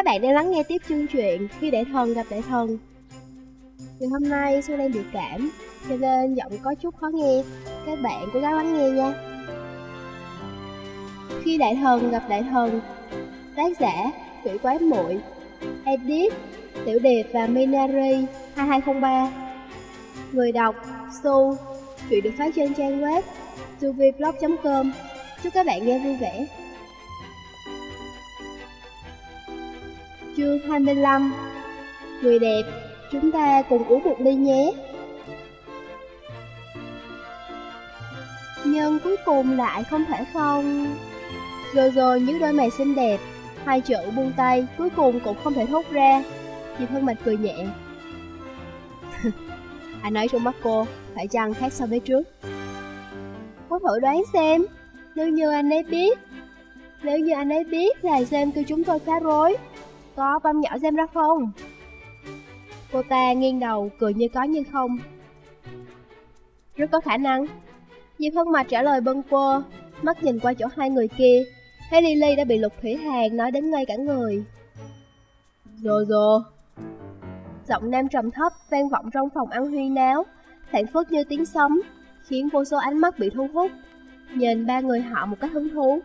Các bạn đang lắng nghe tiếp chương truyện Khi Đại Thần gặp Đại Thần. Ngày hôm nay Xuân đang bị cảm, Cho nên giọng có chút khó nghe. Các bạn cố gắng lắng nghe nha. Khi Đại Thần gặp Đại Thần, Tác giả Quỷ Quái Muội Edit Tiểu Điệp và Minari 2203 Người đọc Su Chuyện được phát trên trang web tuviblog.com Chúc các bạn nghe vui vẻ. Chương 25 Người đẹp, chúng ta cùng uống một ly nhé. Nhưng cuối cùng lại không thể không. Rồi rồi những đôi mày xinh đẹp Hai chữ buông tay cuối cùng cũng không thể thốt ra. Chị thân Mạch cười nhẹ. Anh nói trong mắt cô Phải chăng khác so với trước? Có thử đoán xem. Nếu như anh ấy biết Nếu như anh ấy biết là xem kêu chúng tôi phá rối có băm nhỏ xem ra không? Cô ta nghiêng đầu, cười như có nhưng không. Rất có khả năng. Diệp Hân Mạch trả lời bâng quơ, mắt nhìn qua chỗ hai người kia. Thấy Lily đã bị Lục Thủy Hàn nói đến ngay cả người. Dô dô. Giọng nam trầm thấp vang vọng trong phòng ăn huyên náo, phản phất như tiếng sấm, khiến vô số ánh mắt bị thu hút. Nhìn ba người họ một cách hứng thú.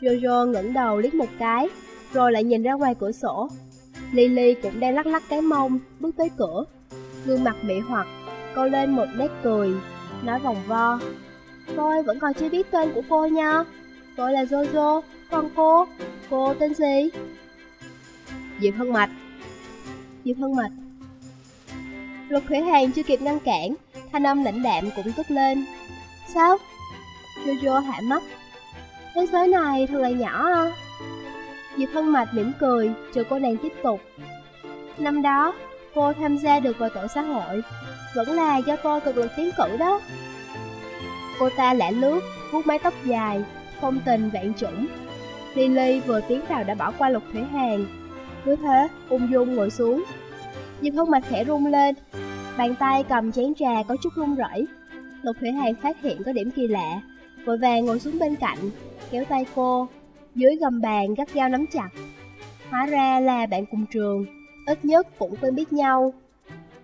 Jojo ngẩng đầu liếc một cái, rồi lại nhìn ra ngoài cửa sổ. Lily cũng đang lắc lắc cái mông, bước tới cửa. Gương mặt mị hoặc, cô lên một nét cười, nói vòng vo. Tôi vẫn còn chưa biết tên của cô nha. Tôi là Jojo, còn cô, cô tên gì? Diệp Hân Mạch. Diệp Hân Mạch. Lục Khởi Hàng chưa kịp ngăn cản, thanh âm lãnh đạm cũng tức lên. Sao? Jojo hạ mắt. Thế giới này thật là nhỏ à? Diệp Hân Mạch mỉm cười, chờ cô nàng tiếp tục. Năm đó, cô tham gia được vào tổ xã hội, vẫn là do tôi cực lực tiến cử đó. Cô ta lẻ lướt, vuốt mái tóc dài, phong tình vạn chủng. Lily vừa tiến vào đã bỏ qua lục thủy hàng, cứ thế ung dung ngồi xuống. Diệp Hân Mạch khẽ rung lên, bàn tay cầm chén trà có chút run rẩy. Lục thủy hàng phát hiện có điểm kỳ lạ, vội vàng ngồi xuống bên cạnh, kéo tay cô, dưới gầm bàn gắt gao nắm chặt. Hóa ra là bạn cùng trường, ít nhất cũng quen biết nhau.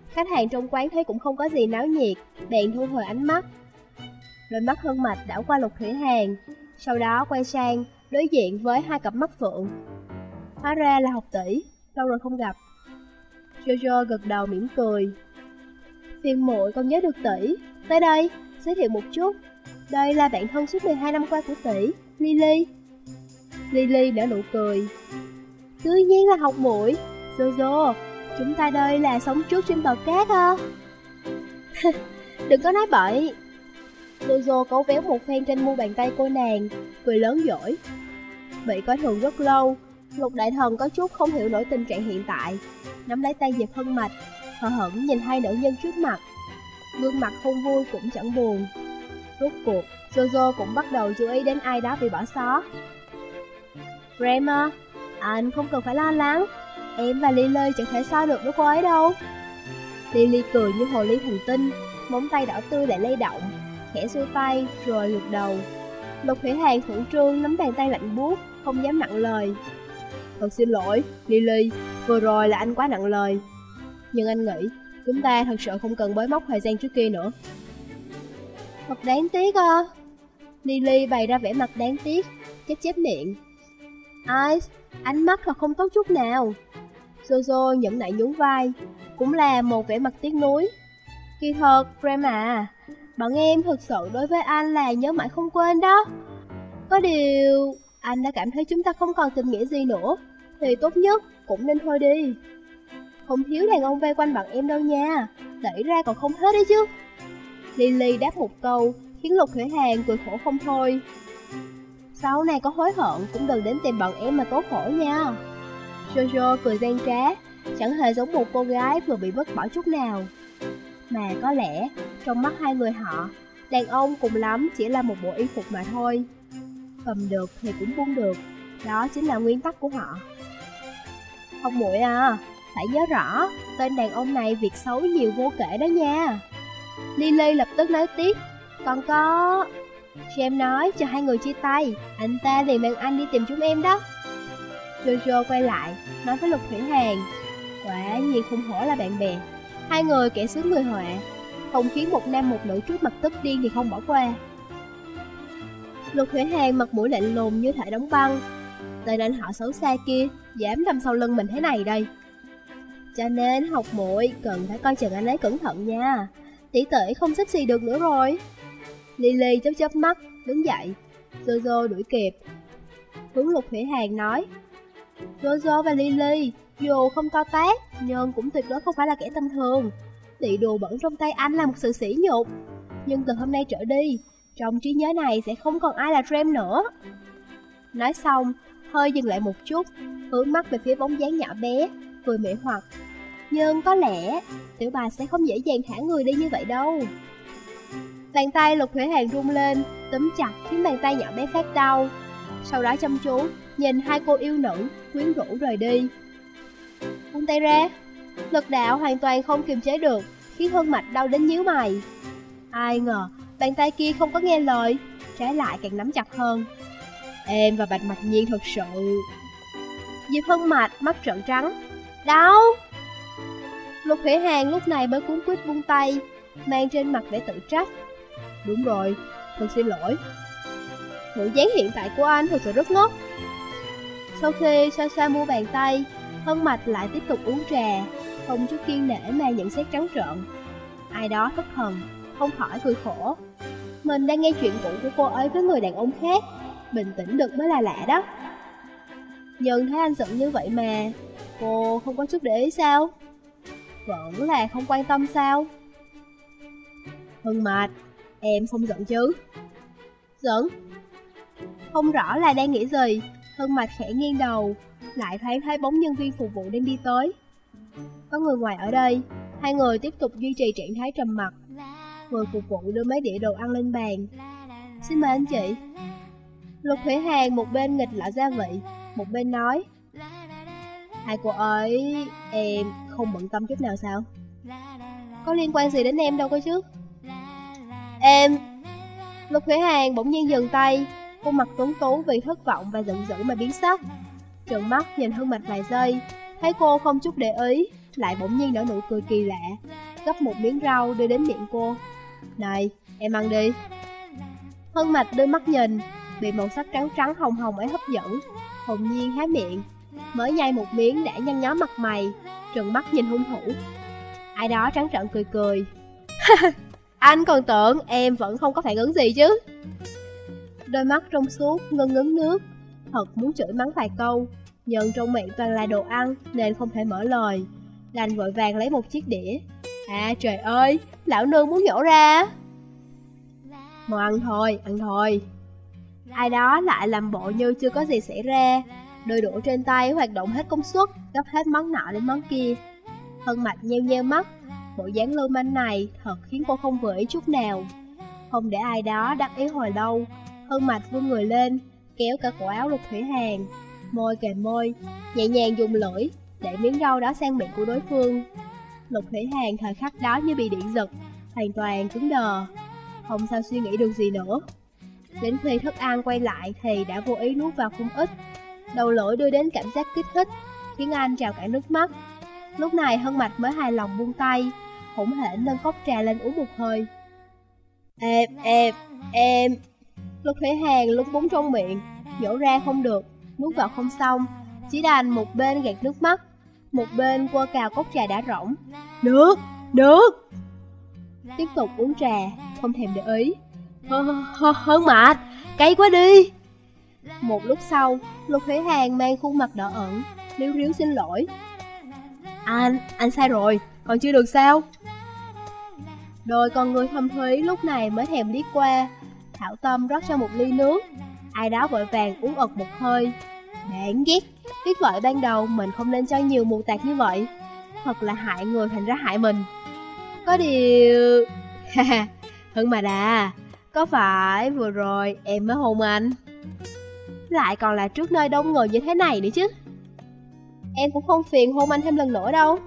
Khách hàng trong quán thấy cũng không có gì náo nhiệt, bèn thu hồi ánh mắt. Đôi mắt hân mạch đảo qua lục thủy hàng, sau đó quay sang, đối diện với hai cặp mắt phượng. Hóa ra là học tỷ, lâu rồi không gặp. Jojo gật đầu mỉm cười. Phiền muội còn nhớ được tỷ, tới đây, giới thiệu một chút. Đây là bạn thân suốt 12 năm qua của tỷ, Lily. Lily đã nụ cười. Cứ nhiên là học muội Jojo, chúng ta đây là sống trước trên bờ cát ha. Đừng có nói bậy. Jojo cấu véo một phen trên mu bàn tay cô nàng, cười lớn dỗi. Bị coi thường rất lâu, Lục Đại Thần có chút không hiểu nổi tình trạng hiện tại. Nắm lấy tay Diệp Hân Mạch, hờ hững nhìn hai nữ nhân trước mặt. Gương mặt không vui cũng chẳng buồn. Rốt cuộc, Jojo cũng bắt đầu chú ý đến ai đó bị bỏ xó. Grandma, à, anh không cần phải lo lắng, em và Lily chẳng thể so được với cô ấy đâu. Lily cười như hồ ly thành tinh, móng tay đỏ tươi lại lay động, khẽ xuôi tay rồi ngược đầu. Lục Thủy Hàn khẩn trương nắm bàn tay lạnh buốt, không dám nặng lời. Thật xin lỗi, Lily, vừa rồi là anh quá nặng lời. Nhưng anh nghĩ, chúng ta thật sự không cần bới móc thời gian trước kia nữa. Thật đáng tiếc à. Lily bày ra vẻ mặt đáng tiếc, chép chép miệng, Ice, ánh mắt là không tốt chút nào. Jojo nhẫn nại nhún vai, cũng là một vẻ mặt tiếc nuối. Kỳ thật, Graham à, bọn em thực sự đối với anh là nhớ mãi không quên đó. Có điều, anh đã cảm thấy chúng ta không còn tình nghĩa gì nữa, thì tốt nhất cũng nên thôi đi. Không thiếu đàn ông vây quanh bọn em đâu nha, đẩy ra còn không hết đấy chứ. Lily đáp một câu, khiến Lục Thủy Hàn cười khổ không thôi. Sau này có hối hận cũng đừng đến tìm bọn em mà tố khổ nha. Jojo cười gian trá, Chẳng hề giống một cô gái vừa bị vứt bỏ chút nào. Mà có lẽ, trong mắt hai người họ, Đàn ông cùng lắm chỉ là một bộ y phục mà thôi. Cầm được thì cũng buông được, Đó chính là nguyên tắc của họ. Không muội à Phải nhớ rõ, Tên đàn ông này việc xấu nhiều vô kể đó nha. Lily lập tức nói tiếp, Còn có Jam nói cho hai người chia tay, anh ta liền mang anh đi tìm chúng em đó. Jojo quay lại, nói với Lục Thủy Hàn Quả nhiên không hổ là bạn bè. Hai người kẻ sướng người họa Không khiến một nam một nữ trước mặt tức điên thì không bỏ qua. Lục Thủy Hàn mặt mũi lạnh lùng như thể đóng băng Tên anh họ xấu xa kia Dám đâm sau lưng mình thế này đây. Cho nên học muội cần phải coi chừng anh ấy cẩn thận nha Tỷ tỷ không xếp gì được nữa rồi. Lily chớp chớp mắt, đứng dậy. Jojo đuổi kịp. Hướng Lục Thủy hàng nói Jojo và Lily dù không to tát Nhưng cũng tuyệt đối không phải là kẻ tầm thường. Tị đồ bẩn trong tay anh là một sự sỉ nhục. Nhưng từ hôm nay trở đi Trong trí nhớ này sẽ không còn ai là Dream nữa. Nói xong Hơi dừng lại một chút Hướng mắt về phía bóng dáng nhỏ bé Cười mỉa hoặc. Nhưng có lẽ Tiểu bà sẽ không dễ dàng thả người đi như vậy đâu. Bàn tay lục thủy hàng rung lên, Túm chặt khiến bàn tay nhỏ bé phát đau. Sau đó chăm chú, Nhìn hai cô yêu nữ, Quyến rũ rời đi. Buông tay ra. Lực đạo hoàn toàn không kiềm chế được, Khiến hương Mạch đau đến nhíu mày. Ai ngờ, bàn tay kia không có nghe lời, Trái lại càng nắm chặt hơn. Em và Bạch Mạch Nhiên thật sự. Diệp Hân Mạch mắt trợn trắng. Đau! Lục Thủy Hàng lúc này mới cuốn quýt buông tay, Mang trên mặt vẻ tự trách. Đúng rồi, thật xin lỗi. Bộ dáng hiện tại của anh thật sự rất ngốc. Sau khi xoa xoa mua bàn tay Hân Mạch lại tiếp tục uống trà Không chút kiên nể mà nhận xét trắng trợn. Ai đó thất thần Không khỏi cười khổ. Mình đang nghe chuyện cũ của cô ấy với người đàn ông khác Bình tĩnh được mới là lạ đó. Nhưng thấy anh giận như vậy mà Cô không có chút để ý sao? Vẫn là không quan tâm sao? Hân Mạch Em không giận chứ Giận Không rõ là đang nghĩ gì Hân mặt khẽ nghiêng đầu lại thoáng thấy bóng nhân viên phục vụ đang đi tới. Có người ngoài ở đây, hai người tiếp tục duy trì trạng thái trầm mặc. Người phục vụ đưa mấy đĩa đồ ăn lên bàn. Xin mời anh chị. Lục Thủy Hàn một bên nghịch lọ gia vị, một bên nói. Hai cô ấy, em không bận tâm chút nào sao? Có liên quan gì đến em đâu có chứ? Em... Lục Thủy hàng bỗng nhiên dừng tay, khuôn mặt tuấn tú vì thất vọng và giận dữ mà biến sắc trợn mắt nhìn Hương Mạch vài giây, thấy cô không chút để ý, lại bỗng nhiên nở nụ cười kỳ lạ, gấp một miếng rau đưa đến miệng cô. Này, em ăn đi. Hương Mạch đưa mắt nhìn, bị màu sắc trắng trắng hồng hồng ấy hấp dẫn, hồn nhiên há miệng, mới nhai một miếng đã nhăn nhó mặt mày, trừng mắt nhìn hung thủ. Ai đó trắng trợn cười cười. Anh còn tưởng em vẫn không có phản ứng gì chứ. Đôi mắt trong suốt, ngân ngấn nước, thật muốn chửi mắng vài câu, nhưng trong miệng toàn là đồ ăn nên không thể mở lời. Đành vội vàng lấy một chiếc đĩa. À trời ơi, lão nương muốn nhổ ra. Mau ăn thôi, ăn thôi. Ai đó lại làm bộ như chưa có gì xảy ra. Đôi đũa trên tay hoạt động hết công suất, gấp hết món nọ đến món kia. Hân mạch nheo nheo mắt, bộ dáng lưu manh này thật khiến cô không vừa ý chút nào. Không để ai đó đắc ý hồi lâu, Hân mạch vươn người lên, kéo cả cổ áo lục thủy hàng, môi kề môi, nhẹ nhàng dùng lưỡi, để miếng rau đó sang miệng của đối phương. Lục thủy hàng thời khắc đó như bị điện giật, hoàn toàn cứng đờ, không sao suy nghĩ được gì nữa. Đến khi thức ăn quay lại thì đã vô ý nuốt vào không ít, đầu lưỡi đưa đến cảm giác kích thích, khiến anh trào cả nước mắt. Lúc này Hân Mạch mới hài lòng buông tay, hỗn hển nâng cốc trà lên uống một hơi. Em, em, em, Lục Thủy Hàn lúc búng trong miệng, nhổ ra không được, nuốt vào không xong, chỉ đành một bên gạt nước mắt, một bên qua cào cốc trà đã rỗng. Nước, nước! Tiếp tục uống trà, không thèm để ý. Hơn mệt, cay quá đi! Một lúc sau, Lục Thủy Hàn mang khuôn mặt đỏ ẩn, liếu riếu xin lỗi. Anh, anh sai rồi, còn chưa được sao? Đôi con người thâm thúy lúc này mới thèm liếc qua, Thảo Tâm rót cho một ly nước. Ai đó vội vàng uống ực một hơi. Đáng ghét. Biết vậy ban đầu mình không nên cho nhiều mù tạc như vậy. Thật là hại người thành ra hại mình. Có điều... Hưng mà đà Có phải vừa rồi em mới hôn anh? Lại còn là trước nơi đông người như thế này nữa chứ. Em cũng không phiền hôn anh thêm lần nữa đâu.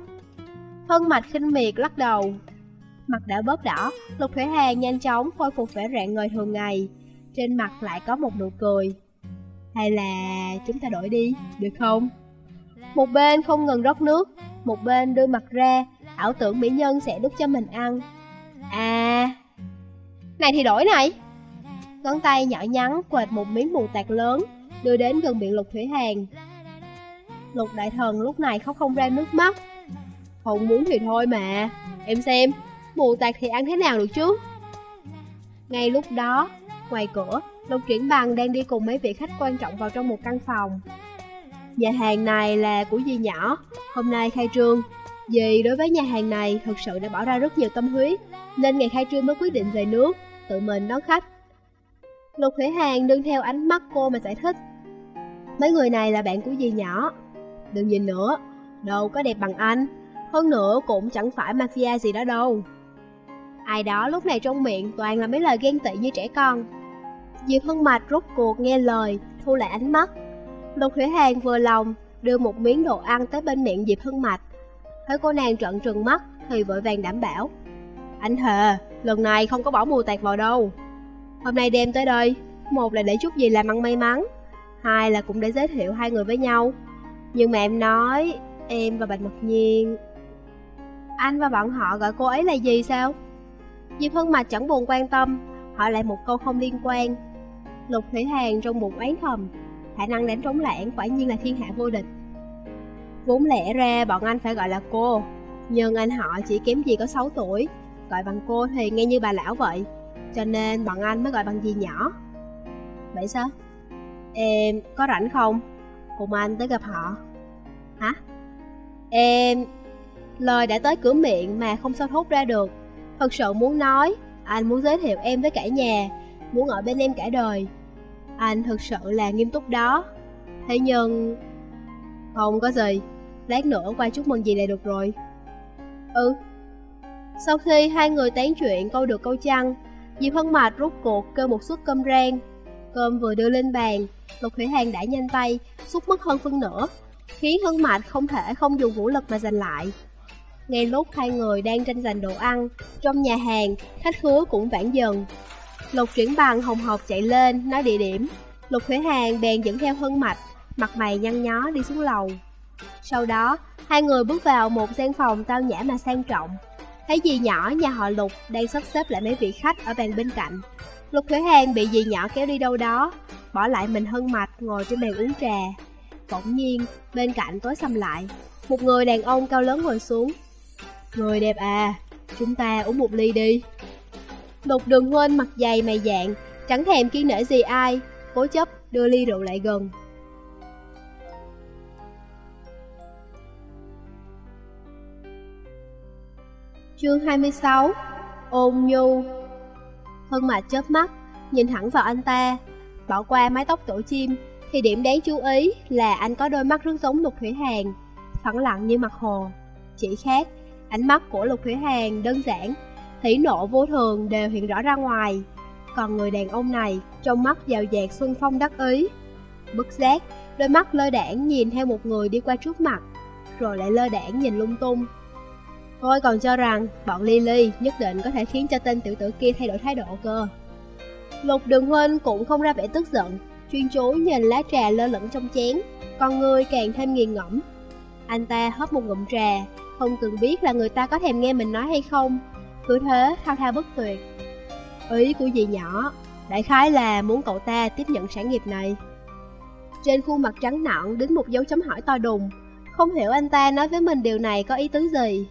Hân mạch khinh miệt lắc đầu. Mặt đã bớt đỏ, Lục Thủy Hàn nhanh chóng khôi phục vẻ rạng ngời thường ngày. Trên mặt lại có một nụ cười. Hay là chúng ta đổi đi, được không? Một bên không ngừng rót nước, một bên đưa mặt ra, ảo tưởng mỹ nhân sẽ đút cho mình ăn. À, này thì đổi này. Ngón tay nhỏ nhắn quệt một miếng mù tạt lớn, đưa đến gần miệng Lục Thủy Hàn. Lục Đại Thần lúc này khóc không ra nước mắt. Không muốn thì thôi mà, em xem, mù tạt thì ăn thế nào được chứ? Ngay lúc đó, ngoài cửa, Lục Triển Bằng đang đi cùng mấy vị khách quan trọng vào trong một căn phòng. Nhà hàng này là của dì nhỏ, hôm nay khai trương. Dì đối với nhà hàng này thực sự đã bỏ ra rất nhiều tâm huyết, nên ngày khai trương mới quyết định về nước, tự mình đón khách. Lục Thủy hàng đương theo ánh mắt cô mà giải thích. Mấy người này là bạn của dì nhỏ. Đừng nhìn nữa, đâu có đẹp bằng anh. Hơn nữa cũng chẳng phải mafia gì đó đâu. Ai đó lúc này trong miệng toàn là mấy lời ghen tị như trẻ con. Diệp Hân Mạch rút cuộc nghe lời, thu lại ánh mắt. Lục Thủy Hàn vừa lòng, đưa một miếng đồ ăn tới bên miệng Diệp Hân Mạch. Thấy cô nàng trợn trừng mắt thì vội vàng đảm bảo. Anh Hề, lần này không có bỏ mù tạt vào đâu. Hôm nay đem tới đây, một là để chút gì làm ăn may mắn, hai là cũng để giới thiệu hai người với nhau. Nhưng mà em nói, em và Bạch Mật Nhiên... Anh và bọn họ gọi cô ấy là gì sao? Diệp Hân Mạch chẳng buồn quan tâm, hỏi lại một câu không liên quan. Lục Thủy Hàn trong bụng oán thầm, khả năng đánh trống lãng quả nhiên là thiên hạ vô địch. Vốn lẽ ra bọn anh phải gọi là cô, nhưng anh họ chỉ kém gì có 6 tuổi, gọi bằng cô thì nghe như bà lão vậy, cho nên bọn anh mới gọi bằng gì nhỏ. Vậy sao? Em có rảnh không? Cùng anh tới gặp họ. Hả? Em... Lời đã tới cửa miệng mà không sao thốt ra được. Thật sự muốn nói, anh muốn giới thiệu em với cả nhà, muốn ở bên em cả đời. Anh thực sự là nghiêm túc đó. Thế nhưng... Không có gì, lát nữa qua chúc mừng gì là được rồi. Ừ. Sau khi hai người tán chuyện câu được câu chăng, Diệp Hân Mạch rút cuộc kêu một suất cơm rang. Cơm vừa đưa lên bàn, Lục Thủy Hàng đã nhanh tay, xúc mất hơn phân nửa, khiến Hân Mạch không thể không dùng vũ lực mà giành lại. Ngay lúc hai người đang tranh giành đồ ăn, trong nhà hàng, khách khứa cũng vãn dần. Lục chuyển bằng hồng hộp chạy lên, nói địa điểm. Lục Thủy Hàng bèn dẫn theo Hân Mạch, mặt mày nhăn nhó đi xuống lầu. Sau đó, hai người bước vào một gian phòng tao nhã mà sang trọng. Thấy dì nhỏ nhà họ Lục đang sắp xếp lại mấy vị khách ở bàn bên cạnh. Lục Thủy Hàng bị dì nhỏ kéo đi đâu đó, bỏ lại mình Hân Mạch ngồi trên bàn uống trà. Bỗng nhiên, bên cạnh tối xăm lại, một người đàn ông cao lớn ngồi xuống. Người đẹp à, chúng ta uống một ly đi. Lục đường huynh mặt dày mày dạng, chẳng thèm kiên nể gì ai, cố chấp đưa ly rượu lại gần. Chương 26 Ôn nhu Hân mà chớp mắt, nhìn thẳng vào anh ta Bỏ qua mái tóc tổ chim Thì điểm đáng chú ý là anh có đôi mắt rất giống Lục Thủy Hàn Phẳng lặng như mặt hồ Chỉ khác, ánh mắt của Lục Thủy Hàn đơn giản Thỉ nộ vô thường đều hiện rõ ra ngoài Còn người đàn ông này Trong mắt giàu dạt xuân phong đắc ý Bức giác, đôi mắt lơ đảng nhìn theo một người đi qua trước mặt Rồi lại lơ đảng nhìn lung tung Tôi còn cho rằng bọn Lily nhất định có thể khiến cho tên tiểu tử kia thay đổi thái độ cơ. Lục đường huynh cũng không ra vẻ tức giận, chuyên chú nhìn lá trà lơ lửng trong chén, con người càng thêm nghiền ngẫm. Anh ta hớp một ngụm trà, không cần biết là người ta có thèm nghe mình nói hay không, cứ thế thao thao bất tuyệt. Ý của dì nhỏ, đại khái là muốn cậu ta tiếp nhận sản nghiệp này. Trên khuôn mặt trắng nõn đứng một dấu chấm hỏi to đùng, không hiểu anh ta nói với mình điều này có ý tứ gì.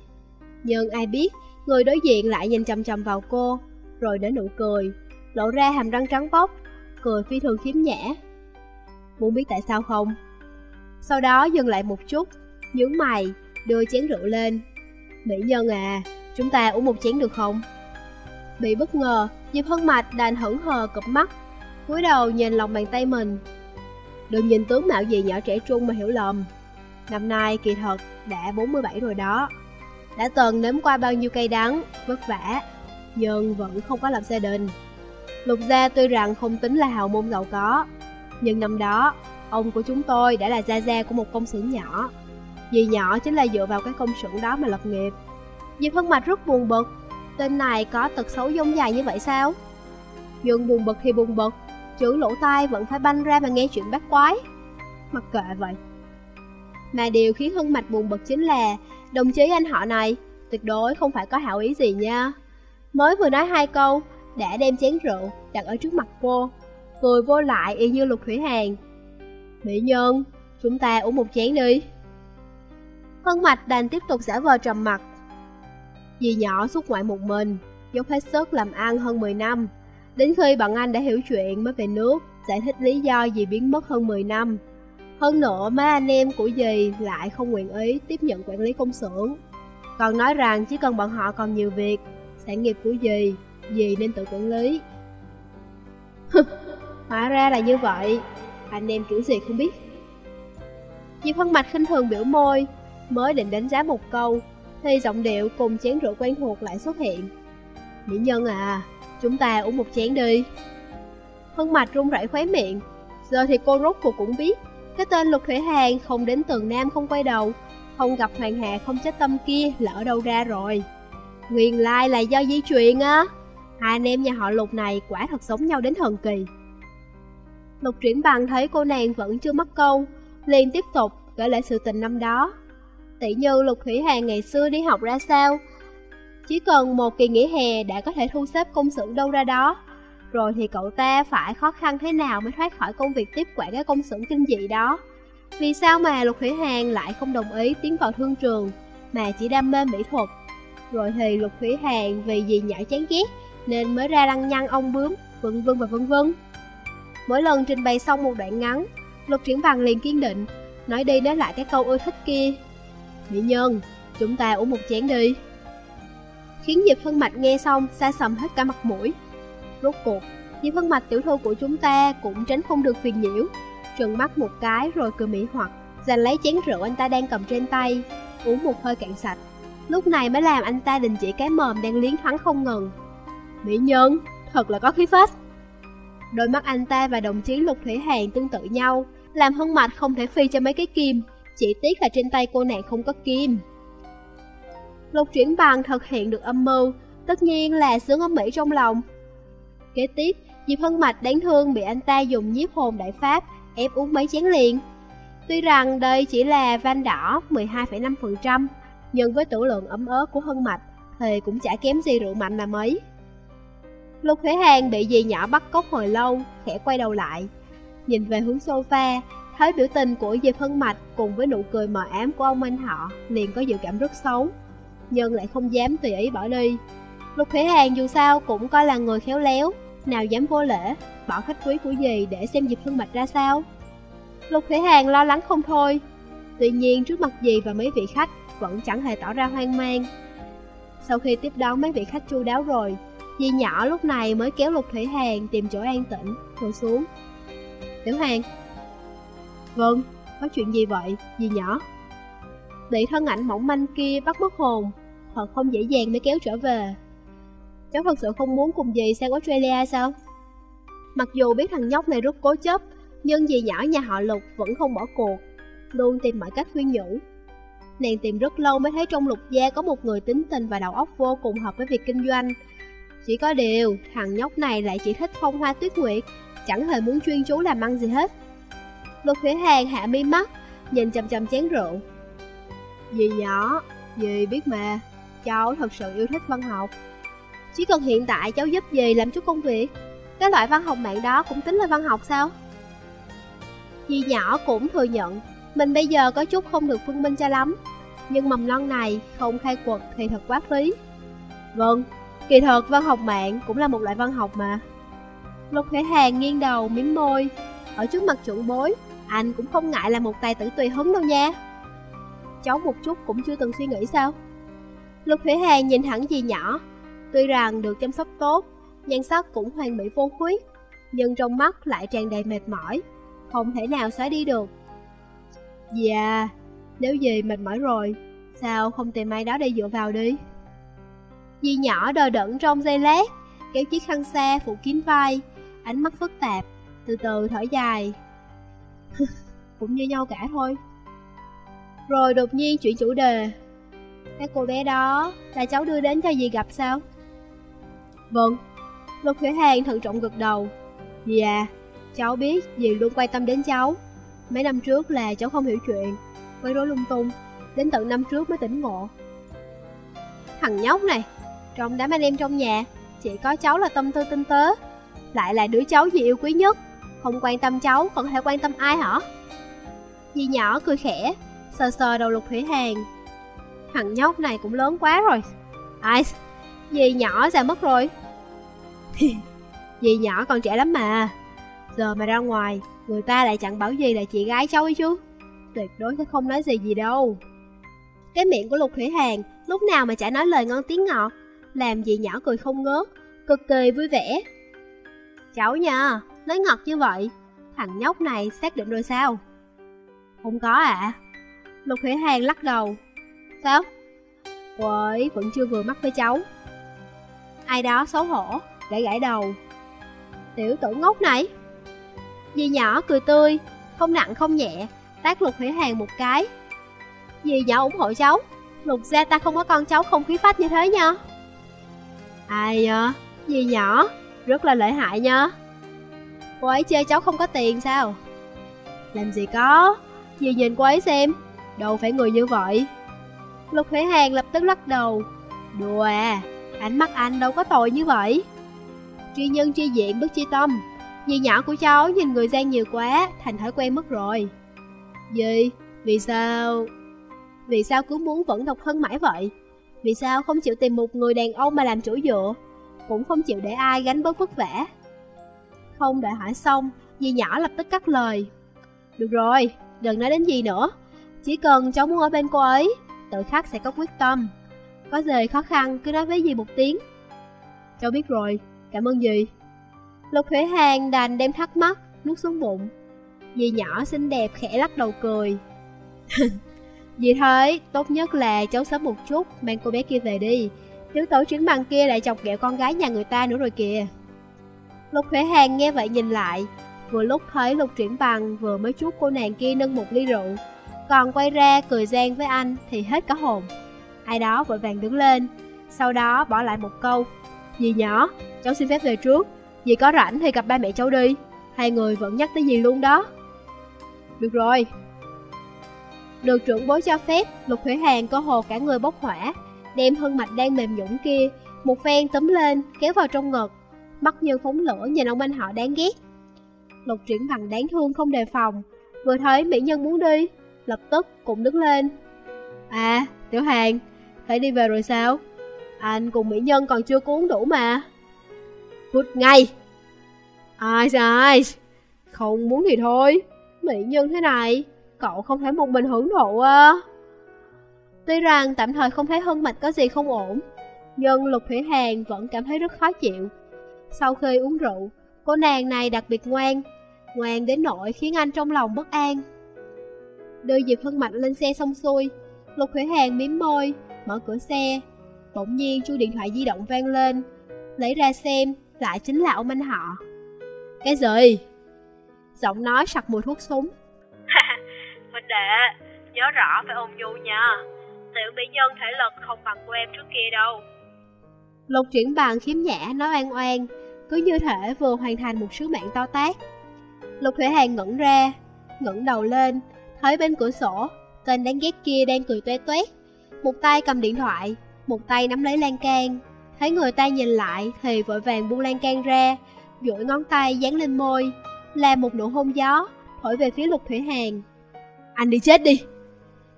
Nhưng ai biết, người đối diện lại nhìn chầm chầm vào cô, rồi nở nụ cười, lộ ra hàm răng trắng bóc, cười phi thường khiếm nhã. Muốn biết tại sao không? Sau đó dừng lại một chút, nhướng mày, đưa chén rượu lên. Mỹ nhân à, chúng ta uống một chén được không? Bị bất ngờ, Diệp Hân Mạch đành hững hờ cụp mắt, cúi đầu nhìn lòng bàn tay mình. Đừng nhìn tướng mạo gì nhỏ trẻ trung mà hiểu lầm. Năm nay kỳ thật đã 47 rồi đó. Đã từng nếm qua bao nhiêu cây đắng, vất vả, nhưng vẫn không có lập gia đình. Lục gia tuy rằng không tính là hào môn giàu có, nhưng năm đó, ông của chúng tôi đã là gia gia của một công xưởng nhỏ. Vì nhỏ chính là dựa vào cái công xưởng đó mà lập nghiệp. Diệp Hân Mạch rất buồn bực, tên này có tật xấu giống dài như vậy sao? Nhưng buồn bực thì buồn bực, chữ lỗ tai vẫn phải banh ra mà nghe chuyện bát quái. Mặc kệ vậy. Mà điều khiến Hân Mạch buồn bực chính là Đồng chí anh họ này tuyệt đối không phải có hảo ý gì nha Mới vừa nói hai câu Đã đem chén rượu đặt ở trước mặt cô Cười vô lại y như lục thủy hàng Mỹ nhân, chúng ta uống một chén đi Hân Mạch đành tiếp tục giả vờ trầm mặt Dì nhỏ xuất ngoại một mình Dốc hết sức làm ăn hơn 10 năm. Đến khi bọn anh đã hiểu chuyện mới về nước Giải thích lý do dì biến mất hơn 10 năm. Hơn nữa mấy anh em của dì lại không nguyện ý tiếp nhận quản lý công xưởng. Còn nói rằng chỉ cần bọn họ còn nhiều việc Sản nghiệp của dì, dì nên tự quản lý. Hóa ra là như vậy. Anh em kiểu gì không biết. Diệp Hân Mạch khinh thường biểu môi Mới định đánh giá một câu, Thì giọng điệu cùng chén rượu quen thuộc lại xuất hiện. Mỹ nhân à Chúng ta uống một chén đi. Hân Mạch run rẩy khóe miệng. Giờ thì cô rốt cuộc cũng biết, Cái tên Lục Thủy Hàn không đến tường Nam không quay đầu, Không gặp Hoàng Hà không chết tâm kia là ở đâu ra rồi. Nguyên lai là do di truyền á. Hai anh em nhà họ Lục này quả thật giống nhau đến thần kỳ. Lục chuyển bằng thấy cô nàng vẫn chưa mất câu, liền tiếp tục kể lại sự tình năm đó. Tỷ như, Lục Thủy Hàn ngày xưa đi học ra sao? Chỉ cần một kỳ nghỉ hè đã có thể thu xếp công xưởng đâu ra đó. Rồi thì cậu ta phải khó khăn thế nào mới thoát khỏi công việc tiếp quản cái công xưởng kinh dị đó? Vì sao mà Lục Thủy Hàn lại không đồng ý tiến vào thương trường, Mà chỉ đam mê mỹ thuật? Rồi thì Lục Thủy Hàn vì gì nhảy chán ghét Nên mới ra lăng nhăng ông bướm, Vân vân và vân vân. Mỗi lần trình bày xong một đoạn ngắn, Lục Triển Bằng liền kiên định, Nói đi nói lại cái câu ưa thích kia. Mỹ nhân, chúng ta uống một chén đi. Khiến Diệp Hân Mạch nghe xong xa sầm hết cả mặt mũi. Rốt cuộc, Diệp Hân Mạch tiểu thư của chúng ta cũng tránh không được phiền nhiễu. Trừng mắt một cái rồi cười mỹ hoặc Giành lấy chén rượu anh ta đang cầm trên tay Uống một hơi cạn sạch. Lúc này mới làm anh ta đình chỉ cái mồm đang liến thoáng không ngừng. Mỹ nhân, thật là có khí phách. Đôi mắt anh ta và đồng chí Lục Thủy Hàn tương tự nhau Làm Hân Mạch không thể phi cho mấy cái kim chỉ tiếc là trên tay cô nàng không có kim. Lục chuyển bằng thực hiện được âm mưu Tất nhiên là sướng ấm mỹ trong lòng. Kế tiếp, Diệp Hân Mạch đáng thương bị anh ta dùng nhiếp hồn đại pháp ép uống mấy chén liền. Tuy rằng đây chỉ là van đỏ 12,5% Nhưng với tử lượng ấm ớt của Hân Mạch Thì cũng chả kém gì rượu mạnh là mấy. Lục Thế Hàng bị dì nhỏ bắt cóc hồi lâu Khẽ quay đầu lại Nhìn về hướng sofa Thấy biểu tình của Diệp Hân Mạch cùng với nụ cười mờ ám của ông anh họ liền có dự cảm rất xấu. Nhưng lại không dám tùy ý bỏ đi. Lục Thủy Hàn dù sao cũng coi là người khéo léo, Nào dám vô lễ, Bỏ khách quý của dì để xem Diệp Hân Mạch ra sao? Lục Thủy Hàn lo lắng không thôi, Tuy nhiên trước mặt dì và mấy vị khách Vẫn chẳng hề tỏ ra hoang mang. Sau khi tiếp đón mấy vị khách chu đáo rồi, Dì nhỏ lúc này mới kéo Lục Thủy Hàn tìm chỗ an tĩnh, Ngồi xuống. Tiểu Hàn Vâng, có chuyện gì vậy, dì nhỏ? Bị thân ảnh mỏng manh kia bắt mất hồn, thật không dễ dàng mới kéo trở về. Cháu thật sự không muốn cùng dì sang Australia sao? Mặc dù biết thằng nhóc này rất cố chấp, nhưng dì nhỏ nhà họ Lục vẫn không bỏ cuộc, luôn tìm mọi cách khuyên nhủ. Nàng tìm rất lâu mới thấy trong lục gia có một người tính tình và đầu óc vô cùng hợp với việc kinh doanh. Chỉ có điều, thằng nhóc này lại chỉ thích phong hoa tuyết nguyệt, chẳng hề muốn chuyên chú làm ăn gì hết. Lục Thủy Hàng hạ mi mắt, nhìn chầm chầm chén rượu. Dì nhỏ, dì biết mà, cháu thật sự yêu thích văn học. Chỉ cần hiện tại cháu giúp dì làm chút công việc, cái loại văn học mạng đó cũng tính là văn học sao? Dì nhỏ cũng thừa nhận, mình bây giờ có chút không được phân minh cho lắm. Nhưng mầm non này không khai quật thì thật quá phí. Vâng, kỳ thật văn học mạng cũng là một loại văn học mà. Lục Thể Hàng nghiêng đầu mím môi, ở trước mặt trưởng bối, anh cũng không ngại là một tài tử tùy hứng đâu nha. Cháu một chút cũng chưa từng suy nghĩ sao? Lục Thủy Hàn nhìn thẳng dì nhỏ, Tuy rằng được chăm sóc tốt, Nhan sắc cũng hoàn mỹ vô khuyết, Nhưng trong mắt lại tràn đầy mệt mỏi, Không thể nào xóa đi được. Dì à Nếu dì mệt mỏi rồi, Sao không tìm ai đó để dựa vào đi? Dì nhỏ đờ đẫn trong giây lát, Kéo chiếc khăn xe phủ kín vai, Ánh mắt phức tạp, Từ từ thở dài cũng như nhau cả thôi. Rồi đột nhiên chuyển chủ đề. Cái cô bé đó là cháu đưa đến cho dì gặp sao? Vâng. Lục Thủy Hàng thận trọng gật đầu. Dạ, cháu biết dì luôn quan tâm đến cháu. Mấy năm trước là cháu không hiểu chuyện Quay rối lung tung, đến tận năm trước mới tỉnh ngộ. Thằng nhóc này, trong đám anh em trong nhà, chỉ có cháu là tâm tư tinh tế, lại là đứa cháu gì yêu quý nhất, không quan tâm cháu còn thể quan tâm ai hả? Dì nhỏ cười khẽ, sờ sờ đầu lục thủy hàng. Thằng nhóc này cũng lớn quá rồi. Ai, dì nhỏ già mất rồi. dì nhỏ còn trẻ lắm mà. Giờ mà ra ngoài, người ta lại chẳng bảo gì là chị gái cháu ấy chứ. Tuyệt đối sẽ không nói gì gì đâu. Cái miệng của Lục Thủy Hàn lúc nào mà chả nói lời ngon tiếng ngọt, làm dì nhỏ cười không ngớt, cực kỳ vui vẻ. Cháu nha, nói ngọt như vậy, thằng nhóc này xác định rồi sao? Không có ạ. À? Lục Thủy Hàng lắc đầu. Sao? Cô ấy vẫn chưa vừa mắt với cháu. Ai đó xấu hổ, gãi gãi đầu. Tiểu tử ngốc này. Dì nhỏ cười tươi, không nặng không nhẹ, tác Lục Thủy Hàng một cái. Dì nhỏ ủng hộ cháu, Lục gia ta không có con cháu không khí phách như thế nha. Ai à, dì nhỏ, rất là lợi hại nha. Cô ấy chơi cháu không có tiền sao? Làm gì có, dì nhìn cô ấy xem, đâu phải người như vậy. Lục Thủy Hàng lập tức lắc đầu. Đùa à, ánh mắt anh đâu có tội như vậy. Truy nhân truy diện bất chi tâm, Dì nhỏ của cháu nhìn người gian nhiều quá, thành thói quen mất rồi. Dì, Vì sao? Vì sao cứ muốn vẫn độc thân mãi vậy? Vì sao không chịu tìm một người đàn ông mà làm chỗ dựa? Cũng không chịu để ai gánh bớt vất vả. Không đợi hỏi xong, dì nhỏ lập tức cắt lời. Được rồi, đừng nói đến gì nữa. Chỉ cần cháu muốn ở bên cô ấy, tự khắc sẽ có quyết tâm. Có gì khó khăn cứ nói với dì một tiếng. Cháu biết rồi, cảm ơn dì. Lục Thủy Hàng đành đem thắc mắc, nuốt xuống bụng. Dì nhỏ xinh đẹp khẽ lắc đầu cười. dì thấy, tốt nhất là cháu sớm một chút, mang cô bé kia về đi. Thiếu tổ chuyển bằng kia lại chọc ghẹo con gái nhà người ta nữa rồi kìa. Lục Thủy Hàng nghe vậy nhìn lại, vừa lúc thấy Lục Triển Bằng vừa mới chút cô nàng kia nâng một ly rượu, còn quay ra cười gian với anh thì hết cả hồn. Ai đó vội vàng đứng lên, sau đó bỏ lại một câu. Dì nhỏ, cháu xin phép về trước, Dì có rảnh thì gặp ba mẹ cháu đi Hai người vẫn nhắc tới dì luôn đó Được rồi Được trưởng bối cho phép Lục Thủy Hàng có hồ cả người bốc hỏa Đem hân mạch đang mềm nhũng kia Một phen tấm lên kéo vào trong ngực Mắt như phóng lửa nhìn ông anh họ đáng ghét. Lục triển bằng đáng thương không đề phòng. Vừa thấy mỹ nhân muốn đi, Lập tức cũng đứng lên. À Tiểu Hàn Phải đi về rồi sao? Anh cùng mỹ nhân còn chưa uống đủ mà. Cút ngay. Ai ai? Không muốn thì thôi. Mỹ nhân thế này, Cậu không thể một mình hưởng thụ à? Tuy rằng tạm thời không thấy hân mạch có gì không ổn, Nhưng Lục Thủy Hàn vẫn cảm thấy rất khó chịu. Sau khi uống rượu Cô nàng này đặc biệt ngoan Ngoan đến nỗi khiến anh trong lòng bất an Đưa Diệp Hân Mạch lên xe xong xuôi Lục Thủy Hàn miếm môi Mở cửa xe Bỗng nhiên chuông điện thoại di động vang lên Lấy ra xem lại chính là ông anh họ. Cái gì? Giọng nói sặc mùi thuốc súng. Huynh đệ, nhớ rõ phải ôn nhu nha. Tiểu mỹ nhân thể lực không bằng của em trước kia đâu. Lục chuyển bàn khiếm nhã nói oan oan, cứ như thể vừa hoàn thành một sứ mạng to tát, Lục Thủy Hàn ngẩn ra, ngẩng đầu lên, thấy bên cửa sổ, tên đáng ghét kia đang cười toe toét. Một tay cầm điện thoại, một tay nắm lấy lan can, Thấy người ta nhìn lại thì vội vàng buông lan can ra, duỗi ngón tay dán lên môi, làm một nụ hôn gió, thổi về phía lục thủy hàn. Anh đi chết đi!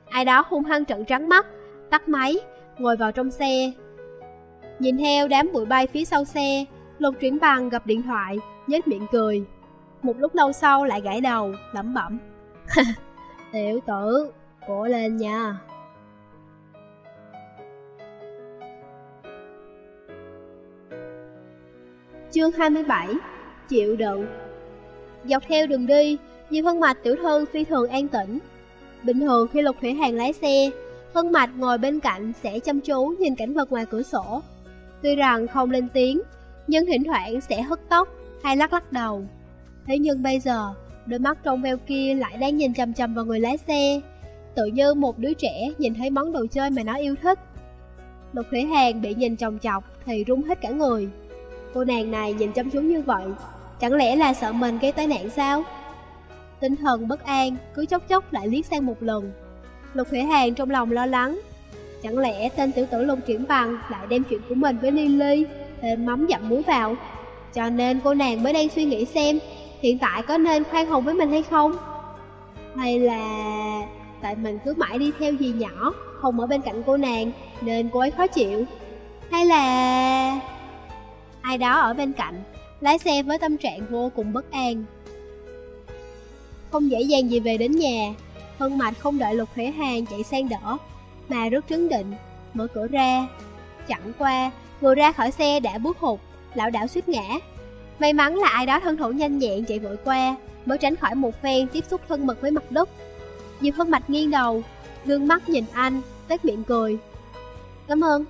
Ai đó hung hăng trận trắng mắt, tắt máy, ngồi vào trong xe. Nhìn theo đám bụi bay phía sau xe, lục chuyển bằng gặp điện thoại, nhếch miệng cười. Một lúc lâu sau lại gãi đầu, lẩm bẩm. Tiểu tử, cổ lên nha. Chương 27 Chịu đựng Dọc theo đường đi, Diệp Hân Mạch tiểu thư phi thường an tĩnh. Bình thường khi Lục Thủy Hàng lái xe, Hân Mạch ngồi bên cạnh sẽ chăm chú nhìn cảnh vật ngoài cửa sổ. Tuy rằng không lên tiếng, nhưng thỉnh thoảng sẽ hất tóc hay lắc lắc đầu. Thế nhưng bây giờ, đôi mắt trong veo kia lại đang nhìn chầm chầm vào người lái xe, tự như một đứa trẻ nhìn thấy món đồ chơi mà nó yêu thích. Lục Thủy hàn bị nhìn chồng chọc thì rung hết cả người. Cô nàng này nhìn chăm chú như vậy Chẳng lẽ là sợ mình gây tai nạn sao Tinh thần bất an Cứ chốc chốc lại liếc sang một lần Lục Thủy Hàn trong lòng lo lắng Chẳng lẽ tên tiểu tử Lục Triển Bằng lại đem chuyện của mình với Lily thêm mắm dặm muối vào. Cho nên cô nàng mới đang suy nghĩ xem, hiện tại có nên khoan hồng với mình hay không? Hay là tại mình cứ mãi đi theo gì nhỏ, Không ở bên cạnh cô nàng, nên cô ấy khó chịu? Hay là ai đó ở bên cạnh, Lái xe với tâm trạng vô cùng bất an? Không dễ dàng gì về đến nhà. Hân Mạch không đợi Lục Thủy hàng chạy sang đỡ, Mà rất trấn định, Mở cửa ra. Chẳng qua Vừa ra khỏi xe đã bước hụt Lão đảo suýt ngã. May mắn là ai đó thân thủ nhanh nhẹn chạy vội qua Mới tránh khỏi một phen tiếp xúc thân mật với mặt đất. Diệp Hân Mạch nghiêng đầu gương mắt nhìn anh Tết miệng cười. Cảm ơn.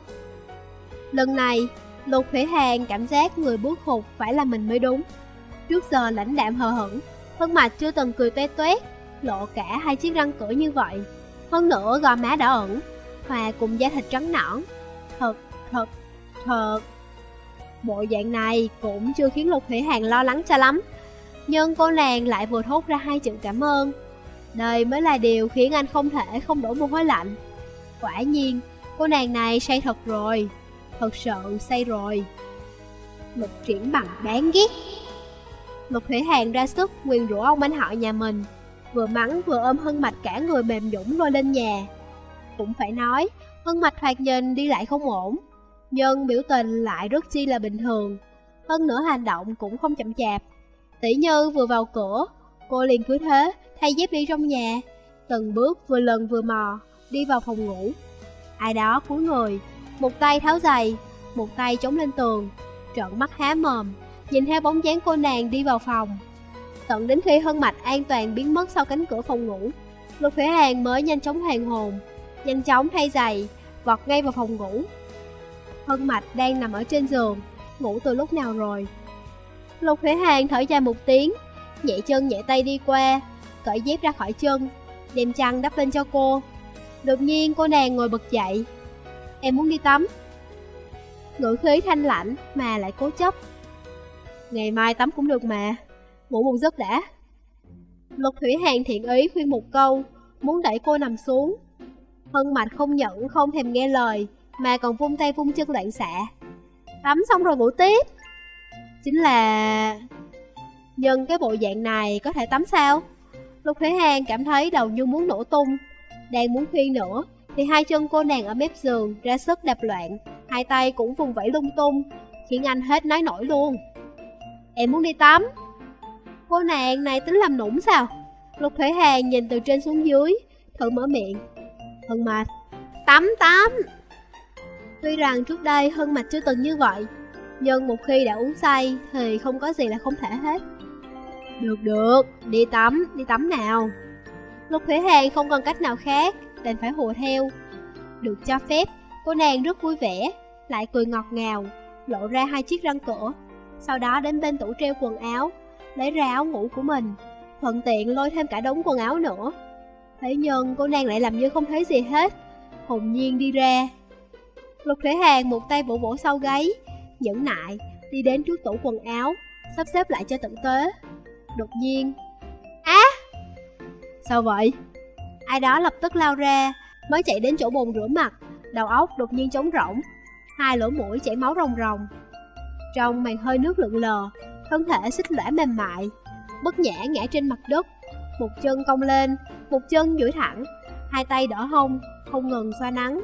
Lần này Lục Thủy Hàn cảm giác người bước hụt phải là mình mới đúng. Trước giờ lãnh đạm hờ hững Hân Mạch chưa từng cười tuét tuét Lộ cả hai chiếc răng cửa như vậy. Hơn nữa gò má đỏ ẩn Hòa cùng da thịt trắng nõn. Thật, thật, thật. Bộ dạng này cũng chưa khiến Lục Thủy Hàn lo lắng cho lắm. Nhưng cô nàng lại vừa thốt ra hai chữ cảm ơn. Đây mới là điều khiến anh không thể không đổ mồ hôi lạnh. Quả nhiên, cô nàng này say thật rồi. Thật sự say rồi. Lục triển bằng đáng ghét. Lục Thủy Hàn ra sức quyền rủa ông anh họ nhà mình. Vừa mắng vừa ôm hân mạch cả người mềm dũng lôi lên nhà. Cũng phải nói, hân mạch thoạt nhìn đi lại không ổn nhưng biểu tình lại rất chi là bình thường. Hơn nữa hành động cũng không chậm chạp. Tỷ như vừa vào cửa, cô liền cứ thế, thay dép đi trong nhà, từng bước vừa lần vừa mò, đi vào phòng ngủ. Ai đó cúi người, một tay tháo giày, một tay chống lên tường, trợn mắt há mồm, nhìn theo bóng dáng cô nàng đi vào phòng. Tận đến khi hân mạch an toàn biến mất sau cánh cửa phòng ngủ, Lục Thủy Hàn mới nhanh chóng hoàn hồn, nhanh chóng thay giày, vọt ngay vào phòng ngủ. Hân Mạch đang nằm ở trên giường, ngủ từ lúc nào rồi. Lục Thủy Hàng thở dài một tiếng, nhẹ chân nhẹ tay đi qua, cởi dép ra khỏi chân, đem chăn đắp lên cho cô. Đột nhiên cô nàng ngồi bật dậy. Em muốn đi tắm. Ngữ khí thanh lạnh mà lại cố chấp. Ngày mai tắm cũng được mà, ngủ một giấc đã. Lục Thủy Hàng thiện ý khuyên một câu, muốn đẩy cô nằm xuống. Hân Mạch không nhận không thèm nghe lời, mà còn vung tay vung chân loạn xạ. Tắm xong rồi ngủ tiếp. Chính là... Nhân cái bộ dạng này có thể tắm sao? Lục Thế Hàng cảm thấy đầu như muốn nổ tung. Đang muốn khuyên nữa, thì hai chân cô nàng ở mép giường ra sức đạp loạn, hai tay cũng vùng vẫy lung tung, khiến anh hết nói nổi luôn. Em muốn đi tắm. Cô nàng này tính làm nũng sao? Lục Thế Hàng nhìn từ trên xuống dưới, thử mở miệng. Thân mệt. Tắm tắm. Tuy rằng trước đây Hân Mạch chưa từng như vậy, nhưng một khi đã uống say thì không có gì là không thể hết. Được được, đi tắm, đi tắm nào. Lục Thủy Hàn không còn cách nào khác, đành phải hùa theo. Được cho phép, cô nàng rất vui vẻ, lại cười ngọt ngào, lộ ra hai chiếc răng cửa. Sau đó đến bên tủ treo quần áo, lấy ra áo ngủ của mình, thuận tiện lôi thêm cả đống quần áo nữa. Thế nhưng cô nàng lại làm như không thấy gì hết, hồn nhiên đi ra, Lục Thể Hàng một tay vỗ vỗ sau gáy, nhẫn nại, đi đến trước tủ quần áo, sắp xếp lại cho tử tế. Đột nhiên, Á! Sao vậy? Ai đó lập tức lao ra, mới chạy đến chỗ bồn rửa mặt, đầu óc đột nhiên trống rỗng, hai lỗ mũi chảy máu rồng rồng. Trong màn hơi nước lượn lờ, thân thể xích lõa mềm mại, bất nhã ngã trên mặt đất, một chân cong lên, một chân duỗi thẳng, hai tay đỡ hông, không ngừng xoa nắng.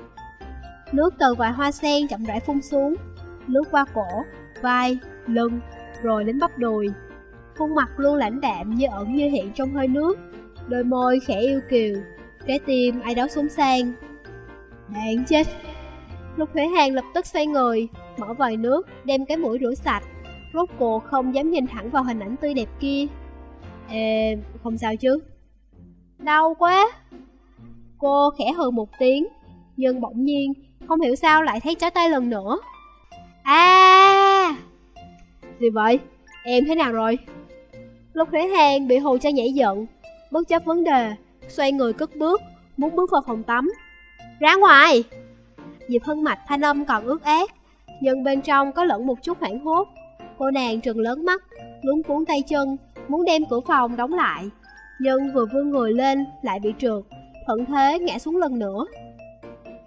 Nước từ vài hoa sen chậm rãi phun xuống, lướt qua cổ, vai, lưng, rồi đến bắp đùi. Khuôn mặt luôn lãnh đạm như ẩn như hiện trong hơi nước, đôi môi khẽ yêu kiều, trái tim ai đó xuống sang. Đáng chết! Lục Thủy Hàng lập tức xoay người, mở vòi nước, đem cái mũi rửa sạch, rốt cuộc không dám nhìn thẳng vào hình ảnh tươi đẹp kia. Ê, không sao chứ? Đau quá! Cô khẽ hừ một tiếng, nhưng bỗng nhiên không hiểu sao lại thấy trái tay lần nữa À Gì vậy? Em thế nào rồi? Lúc Thế Hàng bị Hồ cha nhảy giận, Bất chấp vấn đề, Xoay người cất bước, Muốn bước vào phòng tắm Ra ngoài Diệp Hân Mạch thanh âm còn ướt át, Nhưng bên trong có lẫn một chút hoảng hốt Cô nàng trừng lớn mắt, Luống cuốn tay chân, Muốn đem cửa phòng đóng lại, Nhưng vừa vươn người lên lại bị trượt, thuận thế ngã xuống lần nữa.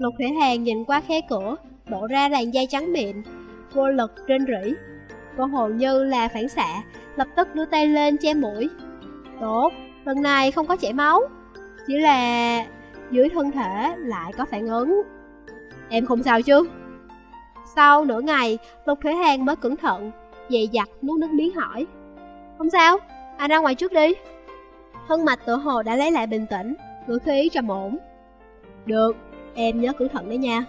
Lục Thủy Hàn nhìn qua khe cửa, bộ ra làn da trắng miệng, vô lực trên rỉ. Cô hồ như là phản xạ, lập tức đưa tay lên che mũi. Tốt, lần này không có chảy máu, chỉ là dưới thân thể lại có phản ứng. Em không sao chứ? Sau nửa ngày, Lục Thủy Hàn mới cẩn thận, dày dặt nuốt nước miếng hỏi. Không sao, anh ra ngoài trước đi. Hân mạch tự hồ đã lấy lại bình tĩnh, ngữ khí trầm ổn. Được, em nhớ cẩn thận đấy nha.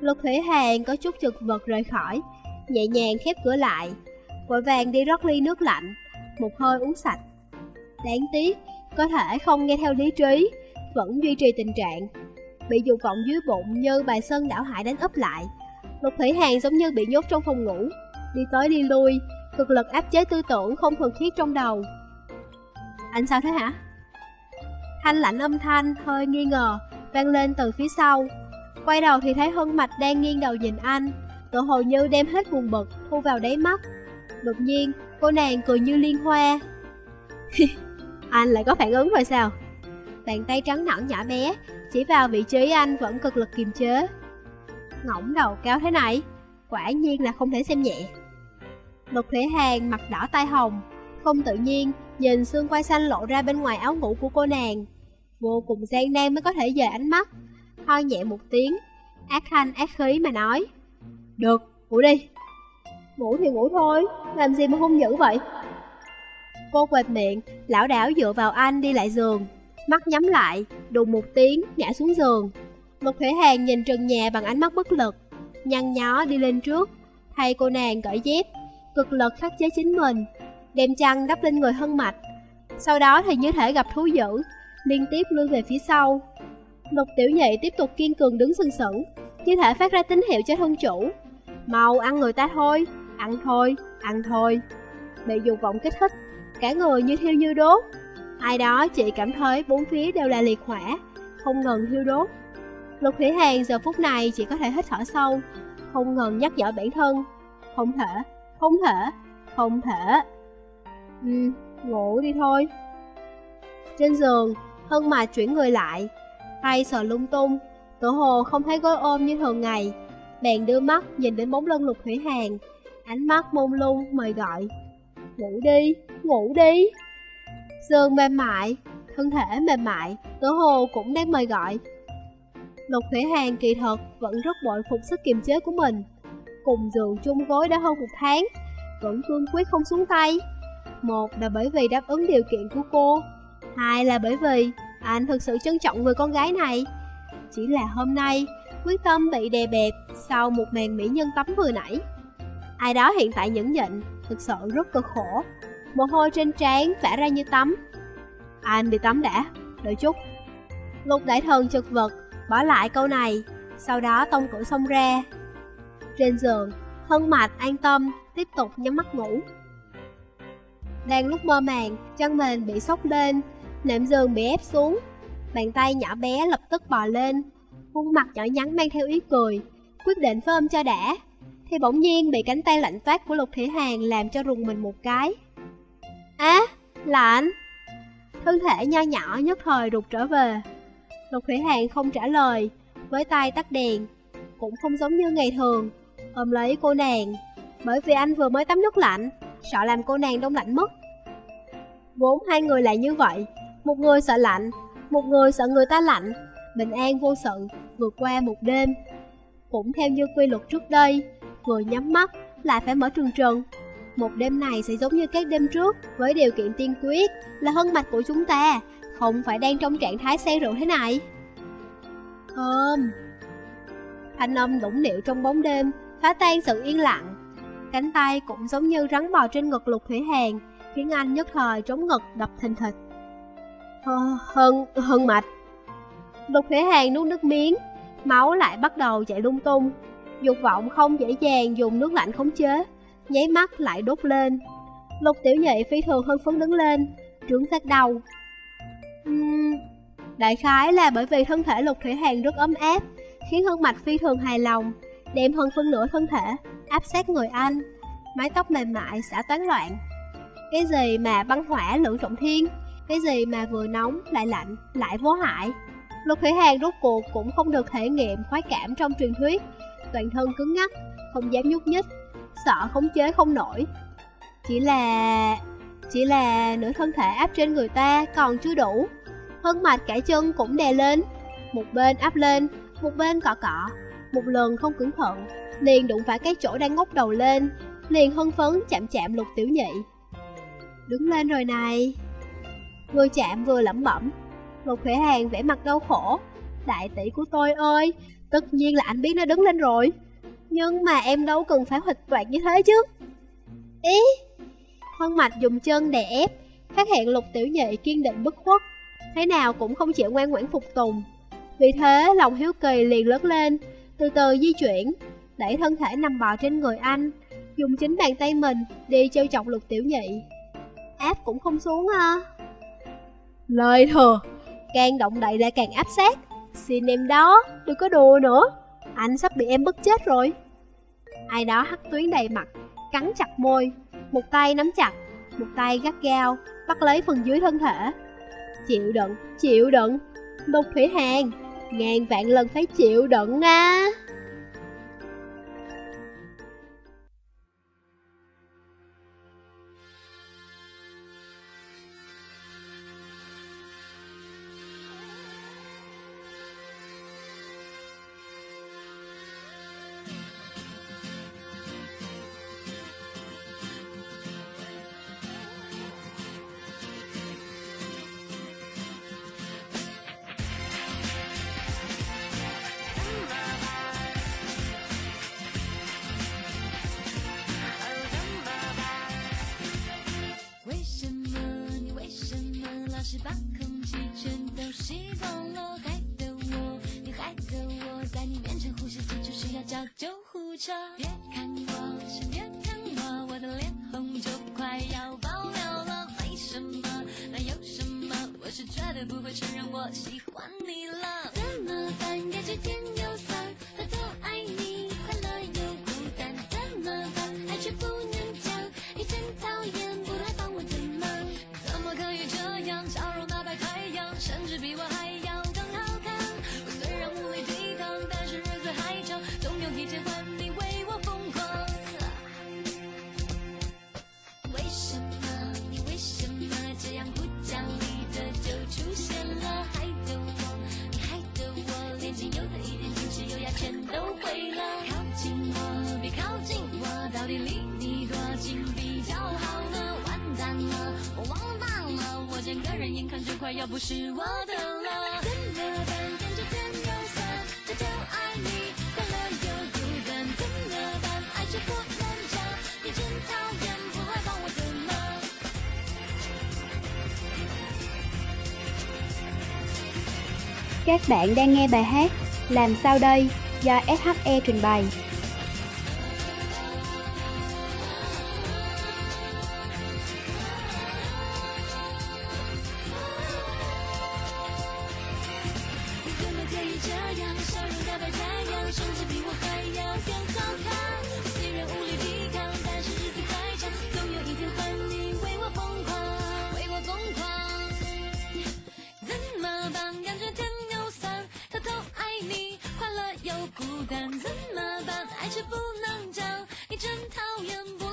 Lục Thủy Hàn có chút chực vật rời khỏi, nhẹ nhàng khép cửa lại, vội vàng đi rót ly nước lạnh, một hơi uống sạch. Đáng tiếc, có thể không nghe theo lý trí, vẫn duy trì tình trạng. Bị dục vọng dưới bụng như bài sơn đảo hải đánh ấp lại. Lục Thủy Hàn giống như bị nhốt trong phòng ngủ, đi tới đi lui, cực lực áp chế tư tưởng không thuần khiết trong đầu. Anh sao thế hả? Thanh lạnh âm thanh hơi nghi ngờ, vang lên từ phía sau. Quay đầu thì thấy Hân Mạch đang nghiêng đầu nhìn anh, tự hồ như đem hết buồn bực thu vào đáy mắt. Đột nhiên, cô nàng cười như liên hoa. anh lại có phản ứng rồi sao? Bàn tay trắng nõn nhỏ bé, chỉ vào vị trí anh vẫn cực lực kiềm chế. Ngỗng đầu cao thế này, quả nhiên là không thể xem nhẹ. Lục Thủy Hàn mặt đỏ tai hồng, không tự nhiên nhìn xương quai xanh lộ ra bên ngoài áo ngủ của cô nàng. Vô cùng gian nan mới có thể dời ánh mắt, ho nhẹ một tiếng, ác thanh ác khí mà nói. Được, ngủ đi. Ngủ thì ngủ thôi, làm gì mà hung dữ vậy? Cô quệt miệng, lão đảo dựa vào anh đi lại giường, mắt nhắm lại, đùng một tiếng, ngã xuống giường. Lục Thủy hàng nhìn trần nhà bằng ánh mắt bất lực, nhăn nhó đi lên trước, thay cô nàng cởi dép, cực lực khắc chế chính mình, đem chăn đắp lên người hân mạch. Sau đó thì như thể gặp thú dữ, liên tiếp lui về phía sau. Lục tiểu nhị tiếp tục kiên cường đứng sừng sững, như thể phát ra tín hiệu cho thân chủ. Mau ăn người ta thôi, ăn thôi, ăn thôi. Bị dục vọng kích thích, cả người như thiêu như đốt. Ai đó chỉ cảm thấy bốn phía đều là liệt hỏa, không ngừng thiêu đốt. Lục Thủy Hàn giờ phút này chỉ có thể hít thở sâu, không ngừng nhắc nhở bản thân. Không thể, không thể, không thể. Ừ, ngủ đi thôi. Trên giường, hơn mà chuyển người lại, tay sờ lung tung, Tựa hồ không thấy gối ôm như thường ngày. Bèn đưa mắt nhìn đến bóng lưng Lục Thủy Hàn, ánh mắt mông lung mời gọi. Ngủ đi, ngủ đi. Giường mềm mại, thân thể mềm mại, Tựa hồ cũng đang mời gọi. Lục Thủy Hàn kỳ thật vẫn rất bội phục sức kiềm chế của mình. Cùng giường chung gối đã hơn một tháng, vẫn cương quyết không xuống tay. Một là bởi vì đáp ứng điều kiện của cô, hai là bởi vì anh thực sự trân trọng người con gái này. Chỉ là hôm nay, quyết tâm bị đè bẹp sau một màn mỹ nhân tắm vừa nãy. Ai đó hiện tại nhẫn nhịn, thực sự rất cực khổ. Mồ hôi trên trán vả ra như tắm. Anh đi tắm đã, đợi chút. Lục đại thần chật vật, bỏ lại câu này, sau đó tông cửa xông ra. Trên giường, hân mạch an tâm, tiếp tục nhắm mắt ngủ. Đang lúc mơ màng, chân mền bị sốc lên, nệm giường bị ép xuống. Bàn tay nhỏ bé lập tức bò lên, khuôn mặt nhỏ nhắn mang theo ý cười, quyết định phải ôm cho đã. Thì bỗng nhiên bị cánh tay lạnh toát của Lục Thủy Hàn làm cho rùng mình một cái. Á, lạnh. Thân thể nho nhỏ nhất thời rụt trở về. Lục Thủy Hàn không trả lời, với tay tắt đèn, cũng không giống như ngày thường, ôm lấy cô nàng, bởi vì anh vừa mới tắm nước lạnh, sợ làm cô nàng đông lạnh mất. Vốn hai người lại như vậy, một người sợ lạnh, một người sợ người ta lạnh, bình an vô sự, vượt qua một đêm. Cũng theo như quy luật trước đây, vừa nhắm mắt lại phải mở trừng trừng. Một đêm này sẽ giống như các đêm trước, với điều kiện tiên quyết là hân mạch của chúng ta, không phải đang trong trạng thái say rượu thế này. Ôm Thanh âm đủng điệu trong bóng đêm, phá tan sự yên lặng. Cánh tay cũng giống như rắn bò trên ngực lục thủy hàn, khiến anh nhất thời trống ngực đập thình thịch. Hơn, hơn mạch. Lục thủy hàng nuốt nước miếng, máu lại bắt đầu chạy lung tung. Dục vọng không dễ dàng dùng nước lạnh khống chế, nháy mắt lại đốt lên. Lục tiểu nhị phi thường hơn phấn đứng lên, trướng phát đầu. Uhm, đại khái là bởi vì thân thể lục thủy hàng rất ấm áp, khiến hân mạch phi thường hài lòng, đem hơn phân nửa thân thể áp sát người anh, mái tóc mềm mại xả toán loạn. Cái gì mà băng hỏa lưỡng trọng thiên, cái gì mà vừa nóng, lại lạnh, lại vô hại? Lục Thủy Hàn rốt cuộc cũng không được thể nghiệm khoái cảm trong truyền thuyết. Toàn thân cứng ngắc, không dám nhúc nhích Sợ khống chế không nổi. Chỉ là... Chỉ là nửa thân thể áp trên người ta còn chưa đủ. Thân mạch cả chân cũng đè lên Một bên áp lên, một bên cọ cọ. Một lần không cẩn thận Liền đụng phải cái chỗ đang ngóc đầu lên Liền hân phấn chạm chạm lục tiểu nhị. Đứng lên rồi này. Vừa chạm vừa lẩm bẩm. Lục Khởi Hàng vẽ mặt đau khổ. Đại tỷ của tôi ơi, Tất nhiên là anh biết nó đứng lên rồi. Nhưng mà em đâu cần phải huỵch toạc như thế chứ. Ý, Hân Mạch dùng chân đè ép, Phát hiện lục tiểu nhị kiên định bất khuất, Thế nào cũng không chịu ngoan ngoãn phục tùng. Vì thế, lòng hiếu kỳ liền lớn lên, Từ từ di chuyển, Đẩy thân thể nằm bò trên người anh, Dùng chính bàn tay mình đi trêu chọc lục tiểu nhị. Áp cũng không xuống ha. Lời thừa Càng động đậy lại càng áp sát. Xin em đó, đừng có đùa nữa. Anh sắp bị em bức chết rồi. Ai đó hắt tuyến đầy mặt Cắn chặt môi. Một tay nắm chặt Một tay gắt gao Bắt lấy phần dưới thân thể. Chịu đựng, chịu đựng. Lục Thủy hàng Ngàn vạn lần phải chịu đựng à Các bạn đang nghe bài hát Làm sao đây do SHE trình bày 甚至比我还要更好。看虽然无力抵抗但是日子还长总有一天换你为我疯狂。为我疯狂。怎么办？感觉甜又酸偷偷爱你快乐又孤单。怎么办？爱却不能讲你真讨厌不